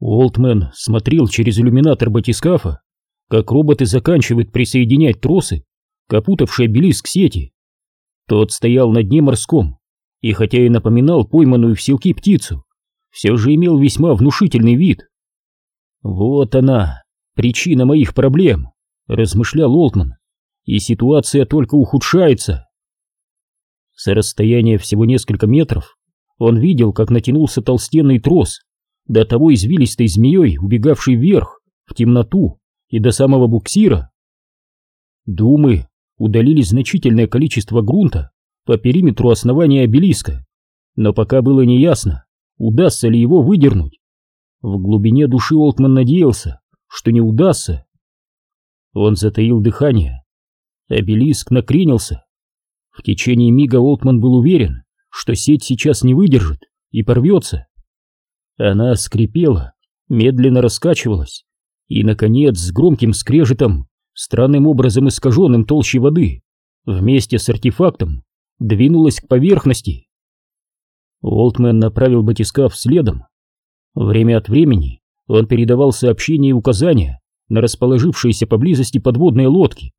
Олтмен смотрел через иллюминатор батискафа, как роботы заканчивают присоединять тросы к опутавшей обелиск сети. Тот стоял на дне морском, и хотя и напоминал пойманную в селки птицу, все же имел весьма внушительный вид. «Вот она, причина моих проблем», — размышлял Олтман, — «и ситуация только ухудшается». С расстояния всего несколько метров он видел, как натянулся толстенный трос, до того извилистой змеей, убегавший вверх, в темноту и до самого буксира. Думы удалили значительное количество грунта по периметру основания обелиска, но пока было неясно, удастся ли его выдернуть. В глубине души Олтман надеялся, что не удастся. Он затаил дыхание. Обелиск накренился, в течение мига Олтман был уверен, что сеть сейчас не выдержит и порвется. Она скрипела, медленно раскачивалась и, наконец, с громким скрежетом, странным образом искаженным толщей воды, вместе с артефактом, двинулась к поверхности. Олтмен направил батискаф следом. Время от времени он передавал сообщения и указания на расположившиеся поблизости подводные лодки.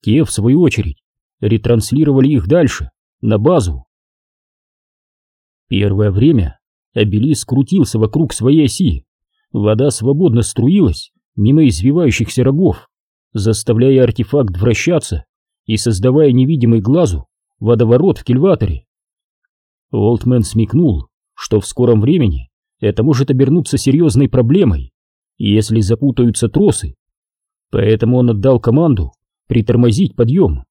Те, в свою очередь, ретранслировали их дальше, на базу. Первое время обелиск крутился вокруг своей оси, вода свободно струилась мимо извивающихся рогов, заставляя артефакт вращаться и создавая невидимый глазу водоворот в кильваторе. Олдмен смекнул, что в скором времени это может обернуться серьезной проблемой, если запутаются тросы. Поэтому он отдал команду притормозить подъем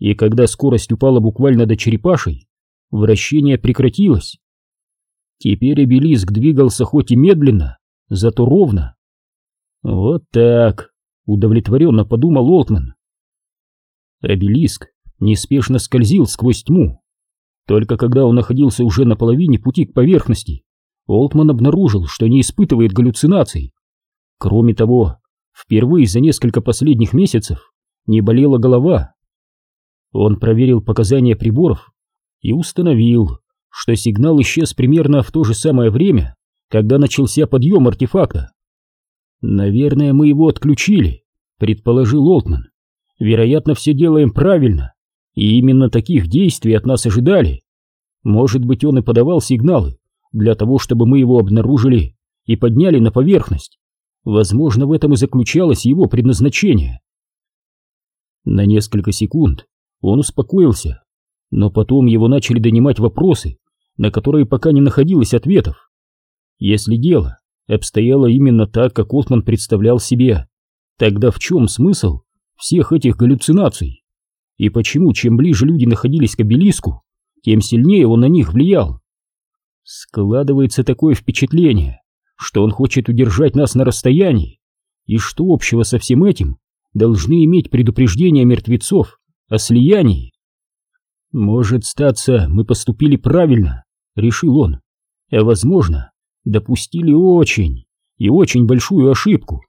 и когда скорость упала буквально до черепашей, вращение прекратилось. Теперь обелиск двигался хоть и медленно, зато ровно. Вот так, удовлетворенно подумал Олтман. Обелиск неспешно скользил сквозь тьму. Только когда он находился уже на половине пути к поверхности, Олтман обнаружил, что не испытывает галлюцинаций. Кроме того, впервые за несколько последних месяцев не болела голова. Он проверил показания приборов и установил, что сигнал исчез примерно в то же самое время, когда начался подъем артефакта. «Наверное, мы его отключили», — предположил Олтман. «Вероятно, все делаем правильно, и именно таких действий от нас ожидали. Может быть, он и подавал сигналы для того, чтобы мы его обнаружили и подняли на поверхность. Возможно, в этом и заключалось его предназначение». На несколько секунд он успокоился, но потом его начали донимать вопросы, на которые пока не находилось ответов. Если дело обстояло именно так, как Олтман представлял себе, тогда в чем смысл всех этих галлюцинаций? И почему, чем ближе люди находились к обелиску, тем сильнее он на них влиял? Складывается такое впечатление, что он хочет удержать нас на расстоянии, и что общего со всем этим должны иметь предупреждения мертвецов о слиянии. Может статься, мы поступили правильно, решил он, а возможно, допустили очень и очень большую ошибку.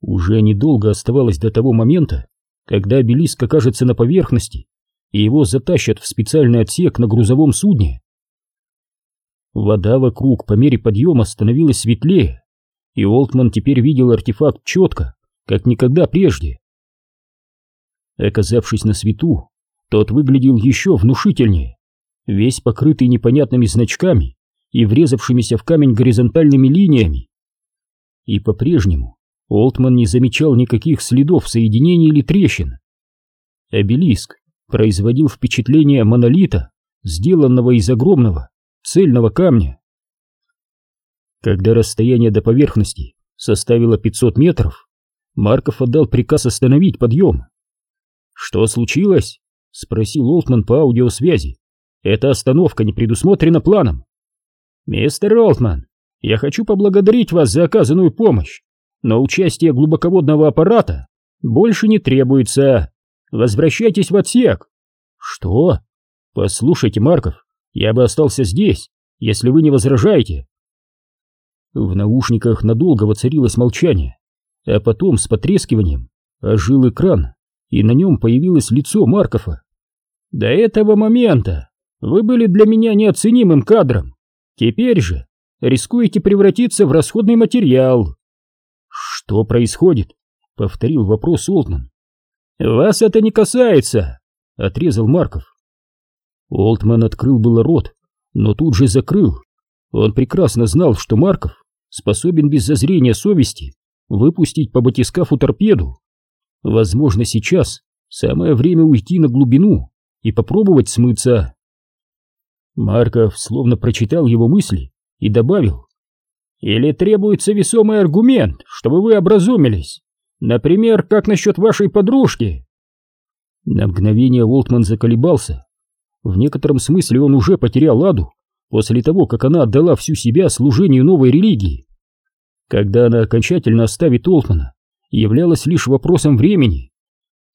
Уже недолго оставалось до того момента, когда обелиск окажется на поверхности, и его затащат в специальный отсек на грузовом судне. Вода вокруг по мере подъема становилась светлее, и Олтман теперь видел артефакт четко, как никогда прежде. Оказавшись на свету, тот выглядел еще внушительнее, весь покрытый непонятными значками и врезавшимися в камень горизонтальными линиями. И по-прежнему Олтман не замечал никаких следов соединений или трещин. Обелиск производил впечатление монолита, сделанного из огромного цельного камня. Когда расстояние до поверхности составило 500 метров, Марков отдал приказ остановить подъем. «Что случилось?» — спросил Олтман по аудиосвязи. «Эта остановка не предусмотрена планом». «Мистер Олтман, я хочу поблагодарить вас за оказанную помощь, но участие глубоководного аппарата больше не требуется. Возвращайтесь в отсек». «Что?» «Послушайте, Марков, я бы остался здесь, если вы не возражаете». В наушниках надолго воцарилось молчание, а потом с потрескиванием ожил экран и на нем появилось лицо Маркова. «До этого момента вы были для меня неоценимым кадром. Теперь же рискуете превратиться в расходный материал. Что происходит? Повторил вопрос Олтман. Вас это не касается, отрезал Марков. Олтман открыл было рот, но тут же закрыл. Он прекрасно знал, что Марков способен без зазрения совести выпустить по батискафу торпеду. Возможно, сейчас самое время уйти на глубину и попробовать смыться. Марков словно прочитал его мысли и добавил. Или требуется весомый аргумент, чтобы вы образумились? Например, как насчет вашей подружки? На мгновение Волтман заколебался. В некотором смысле он уже потерял ладу после того, как она отдала всю себя служению новой религии. Когда она окончательно оставит Олтмана, являлось лишь вопросом времени.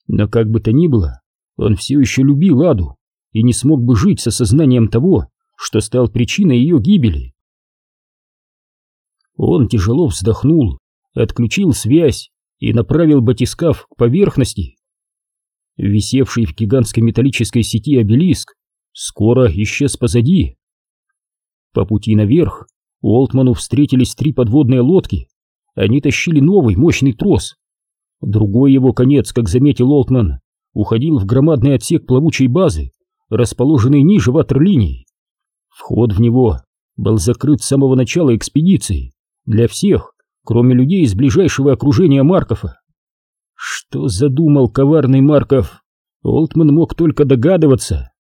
Но как бы то ни было, он все еще любил Аду и не смог бы жить с осознанием того, что стал причиной ее гибели. Он тяжело вздохнул, отключил связь и направил батискаф к поверхности. Висевший в гигантской металлической сети обелиск скоро исчез позади. По пути наверх Уолтману встретились три подводные лодки. Они тащили новый мощный трос. Другой его конец, как заметил Уолтман, уходил в громадный отсек плавучей базы, расположенный ниже ватерлинии. Вход в него был закрыт с самого начала экспедиции для всех, кроме людей из ближайшего окружения Маркова. Что задумал коварный Марков? Олтман мог только догадываться.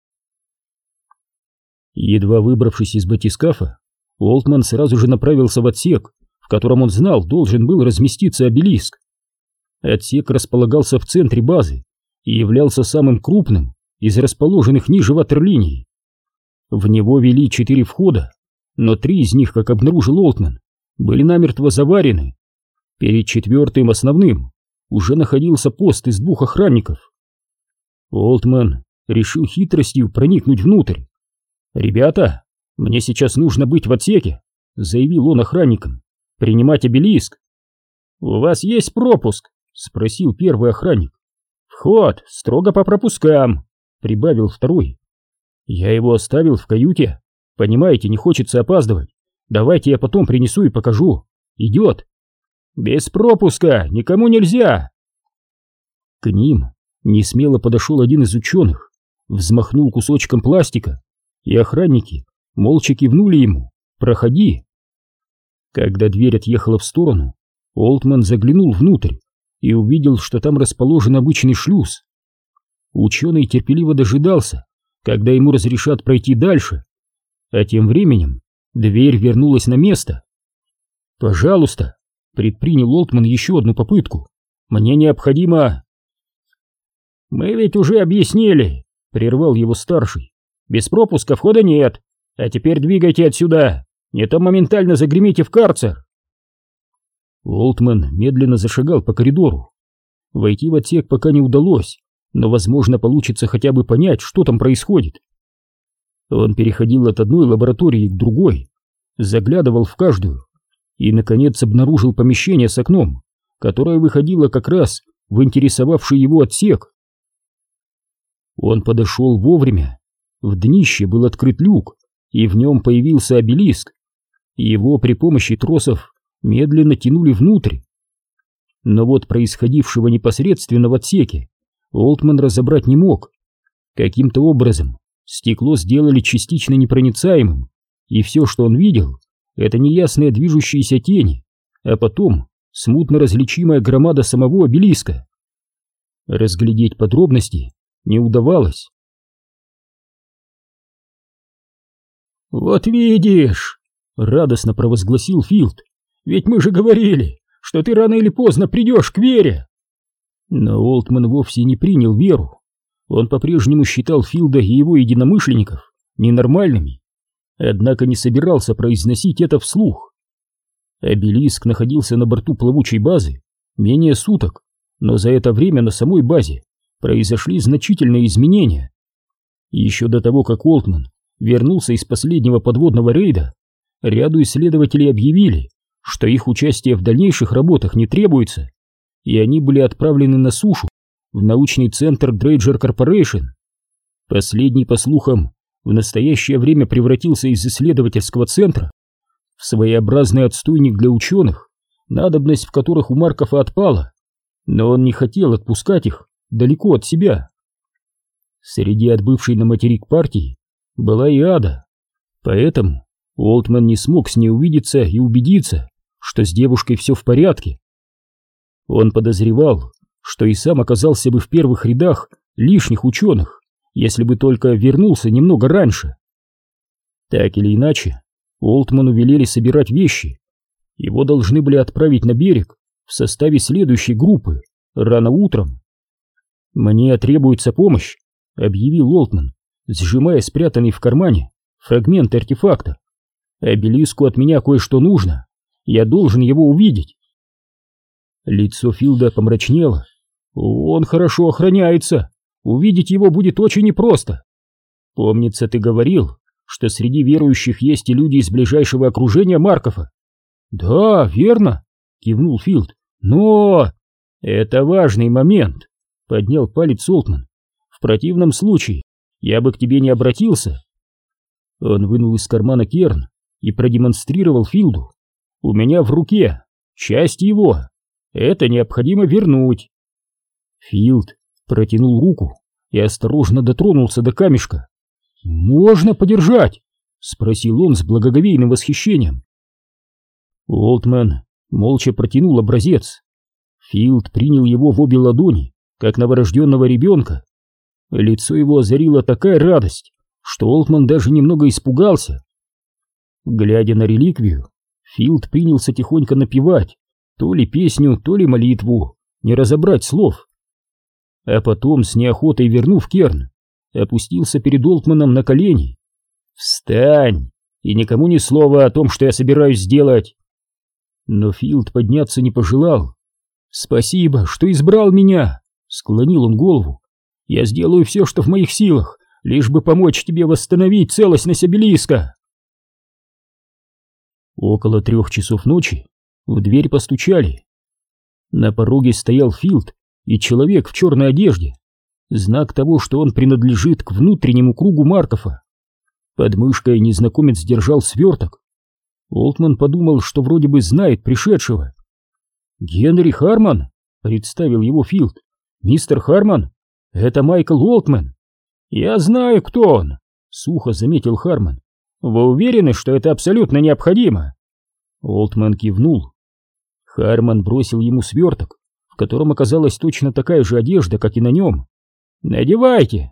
Едва выбравшись из батискафа, Олтман сразу же направился в отсек, в котором он знал, должен был разместиться обелиск. Отсек располагался в центре базы и являлся самым крупным из расположенных ниже ватерлинии. В него вели четыре входа, но три из них, как обнаружил Олтман, были намертво заварены. Перед четвертым основным уже находился пост из двух охранников. Олтман решил хитростью проникнуть внутрь. «Ребята, мне сейчас нужно быть в отсеке», — заявил он охранникам. «Принимать обелиск». «У вас есть пропуск?» — спросил первый охранник. «Вход строго по пропускам», — прибавил второй. «Я его оставил в каюте. Понимаете, не хочется опаздывать. Давайте я потом принесу и покажу. Идет. Без пропуска, никому нельзя. К ним не смело подошел один из ученых, взмахнул кусочком пластика, и охранники молча кивнули ему «Проходи». Когда дверь отъехала в сторону, Олтман заглянул внутрь и увидел, что там расположен обычный шлюз. Ученый терпеливо дожидался, когда ему разрешат пройти дальше, а тем временем Дверь вернулась на место. «Пожалуйста», — предпринял Олтман еще одну попытку. «Мне необходимо...» «Мы ведь уже объяснили», — прервал его старший. «Без пропуска входа нет. А теперь двигайте отсюда. Не то моментально загремите в карцер». Олтман медленно зашагал по коридору. Войти в отсек пока не удалось, но, возможно, получится хотя бы понять, что там происходит. Он переходил от одной лаборатории к другой, заглядывал в каждую и, наконец, обнаружил помещение с окном, которое выходило как раз в интересовавший его отсек. Он подошел вовремя. В днище был открыт люк, и в нем появился обелиск. Его при помощи тросов медленно тянули внутрь. Но вот происходившего непосредственно в отсеке Олтман разобрать не мог. Каким-то образом Стекло сделали частично непроницаемым, и все, что он видел, это неясные движущиеся тени, а потом смутно различимая громада самого обелиска. Разглядеть подробности не удавалось. «Вот видишь!» — радостно провозгласил Филд. «Ведь мы же говорили, что ты рано или поздно придешь к вере!» Но Олтман вовсе не принял веру. Он по-прежнему считал Филда и его единомышленников ненормальными, однако не собирался произносить это вслух. Обелиск находился на борту плавучей базы менее суток, но за это время на самой базе произошли значительные изменения. Еще до того, как Уолтман вернулся из последнего подводного рейда, ряду исследователей объявили, что их участие в дальнейших работах не требуется, и они были отправлены на сушу в научный центр Дрейджер Корпорейшн. Последний, по слухам, в настоящее время превратился из исследовательского центра в своеобразный отстойник для ученых, надобность в которых у Маркова отпала, но он не хотел отпускать их далеко от себя. Среди отбывшей на материк партии была и Ада, поэтому Уолтман не смог с ней увидеться и убедиться, что с девушкой все в порядке. Он подозревал, что и сам оказался бы в первых рядах лишних ученых, если бы только вернулся немного раньше. Так или иначе, Уолтману велели собирать вещи. Его должны были отправить на берег в составе следующей группы рано утром. «Мне требуется помощь», — объявил Уолтман, сжимая спрятанный в кармане фрагмент артефакта. «Обелиску от меня кое-что нужно. Я должен его увидеть». Лицо Филда помрачнело. «Он хорошо охраняется. Увидеть его будет очень непросто. Помнится, ты говорил, что среди верующих есть и люди из ближайшего окружения Маркова. Да, верно, кивнул Филд. Но это важный момент, поднял палец Олтман. В противном случае я бы к тебе не обратился. Он вынул из кармана керн и продемонстрировал Филду. У меня в руке часть его. Это необходимо вернуть. Филд протянул руку и осторожно дотронулся до камешка. «Можно подержать?» — спросил он с благоговейным восхищением. Олтман молча протянул образец. Филд принял его в обе ладони, как новорожденного ребенка. Лицо его озарила такая радость, что Олтман даже немного испугался. Глядя на реликвию, Филд принялся тихонько напевать, то ли песню, то ли молитву, не разобрать слов. А потом, с неохотой вернув Керн, опустился перед Олтманом на колени. «Встань! И никому ни слова о том, что я собираюсь сделать!» Но Филд подняться не пожелал. «Спасибо, что избрал меня!» — склонил он голову. «Я сделаю все, что в моих силах, лишь бы помочь тебе восстановить целостность обелиска!» Около трех часов ночи в дверь постучали. На пороге стоял Филд и человек в черной одежде, знак того, что он принадлежит к внутреннему кругу Маркова. Под мышкой незнакомец держал сверток. Олтман подумал, что вроде бы знает пришедшего. «Генри Харман?» — представил его Филд. «Мистер Харман? Это Майкл Олтман». «Я знаю, кто он», — сухо заметил Харман. «Вы уверены, что это абсолютно необходимо?» Олтман кивнул. Харман бросил ему сверток, в котором оказалась точно такая же одежда, как и на нем. «Надевайте!»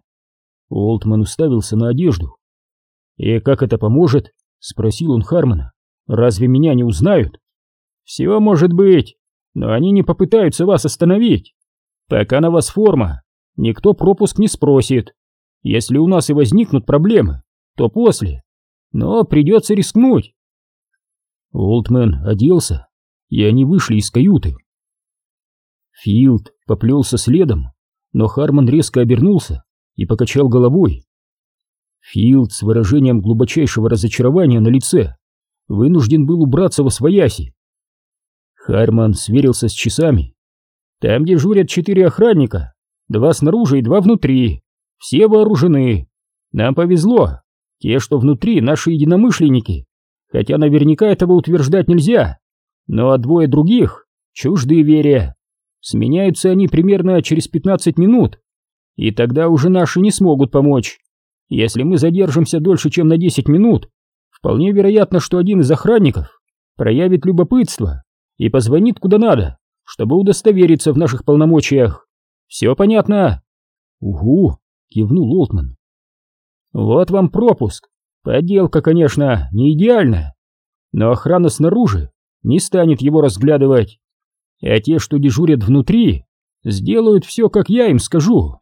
Олтман уставился на одежду. «И как это поможет?» — спросил он Хармона. «Разве меня не узнают?» «Все может быть, но они не попытаются вас остановить. Пока на вас форма, никто пропуск не спросит. Если у нас и возникнут проблемы, то после. Но придется рискнуть». Олтман оделся, и они вышли из каюты. Филд поплелся следом, но Харман резко обернулся и покачал головой. Филд с выражением глубочайшего разочарования на лице вынужден был убраться во свояси. Харман сверился с часами. «Там дежурят четыре охранника, два снаружи и два внутри. Все вооружены. Нам повезло. Те, что внутри, наши единомышленники. Хотя наверняка этого утверждать нельзя. Но а двое других — чужды вере. Сменяются они примерно через 15 минут, и тогда уже наши не смогут помочь. Если мы задержимся дольше, чем на 10 минут, вполне вероятно, что один из охранников проявит любопытство и позвонит куда надо, чтобы удостовериться в наших полномочиях. Все понятно? Угу, кивнул Олтман. Вот вам пропуск. Подделка, конечно, не идеальная, но охрана снаружи не станет его разглядывать а те, что дежурят внутри, сделают все, как я им скажу.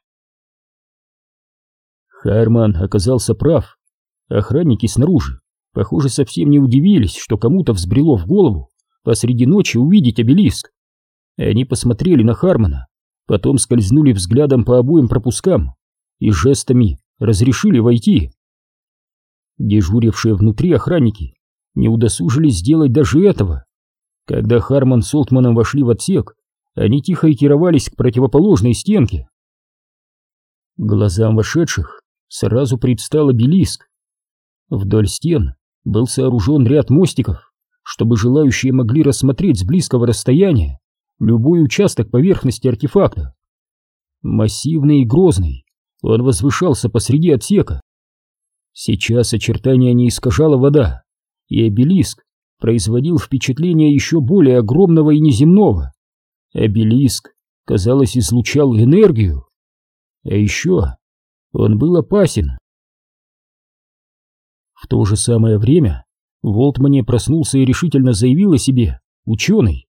Харман оказался прав. Охранники снаружи, похоже, совсем не удивились, что кому-то взбрело в голову посреди ночи увидеть обелиск. Они посмотрели на Хармана, потом скользнули взглядом по обоим пропускам и жестами разрешили войти. Дежурившие внутри охранники не удосужились сделать даже этого. Когда Харман с Олтманом вошли в отсек, они тихо экировались к противоположной стенке. Глазам вошедших сразу предстал обелиск. Вдоль стен был сооружен ряд мостиков, чтобы желающие могли рассмотреть с близкого расстояния любой участок поверхности артефакта. Массивный и грозный, он возвышался посреди отсека. Сейчас очертания не искажала вода, и обелиск производил впечатление еще более огромного и неземного. Обелиск, казалось, излучал энергию. А еще он был опасен. В то же самое время Волтмане проснулся и решительно заявил о себе «ученый».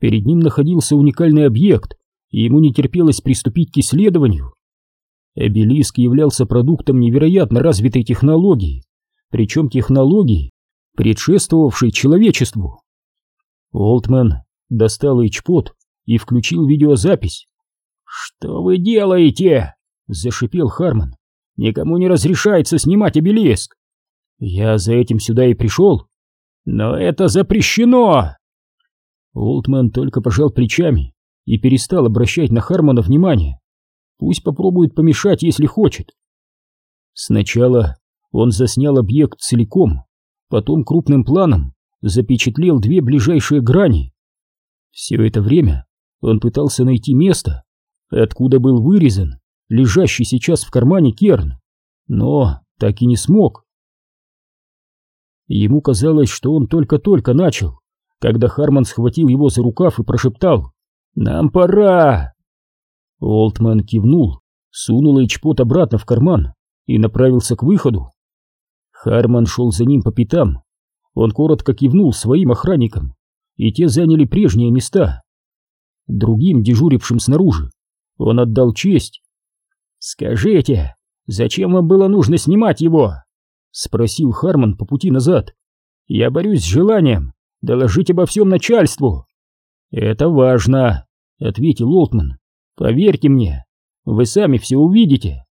Перед ним находился уникальный объект, и ему не терпелось приступить к исследованию. Обелиск являлся продуктом невероятно развитой технологии, причем технологии, предшествовавшей человечеству. Олтман достал эйчпот и включил видеозапись. «Что вы делаете?» — зашипел Харман. «Никому не разрешается снимать обелиск!» «Я за этим сюда и пришел!» «Но это запрещено!» Олтман только пожал плечами и перестал обращать на Хармана внимание. Пусть попробует помешать, если хочет. Сначала он заснял объект целиком, потом крупным планом запечатлел две ближайшие грани. Все это время он пытался найти место, откуда был вырезан лежащий сейчас в кармане керн, но так и не смог. Ему казалось, что он только-только начал, когда Харман схватил его за рукав и прошептал «Нам пора!». Олтман кивнул, сунул эйчпот обратно в карман и направился к выходу. Харман шел за ним по пятам. Он коротко кивнул своим охранникам, и те заняли прежние места. Другим, дежурившим снаружи, он отдал честь. «Скажите, зачем вам было нужно снимать его?» — спросил Харман по пути назад. «Я борюсь с желанием доложить обо всем начальству». «Это важно», — ответил Олтман. «Поверьте мне, вы сами все увидите».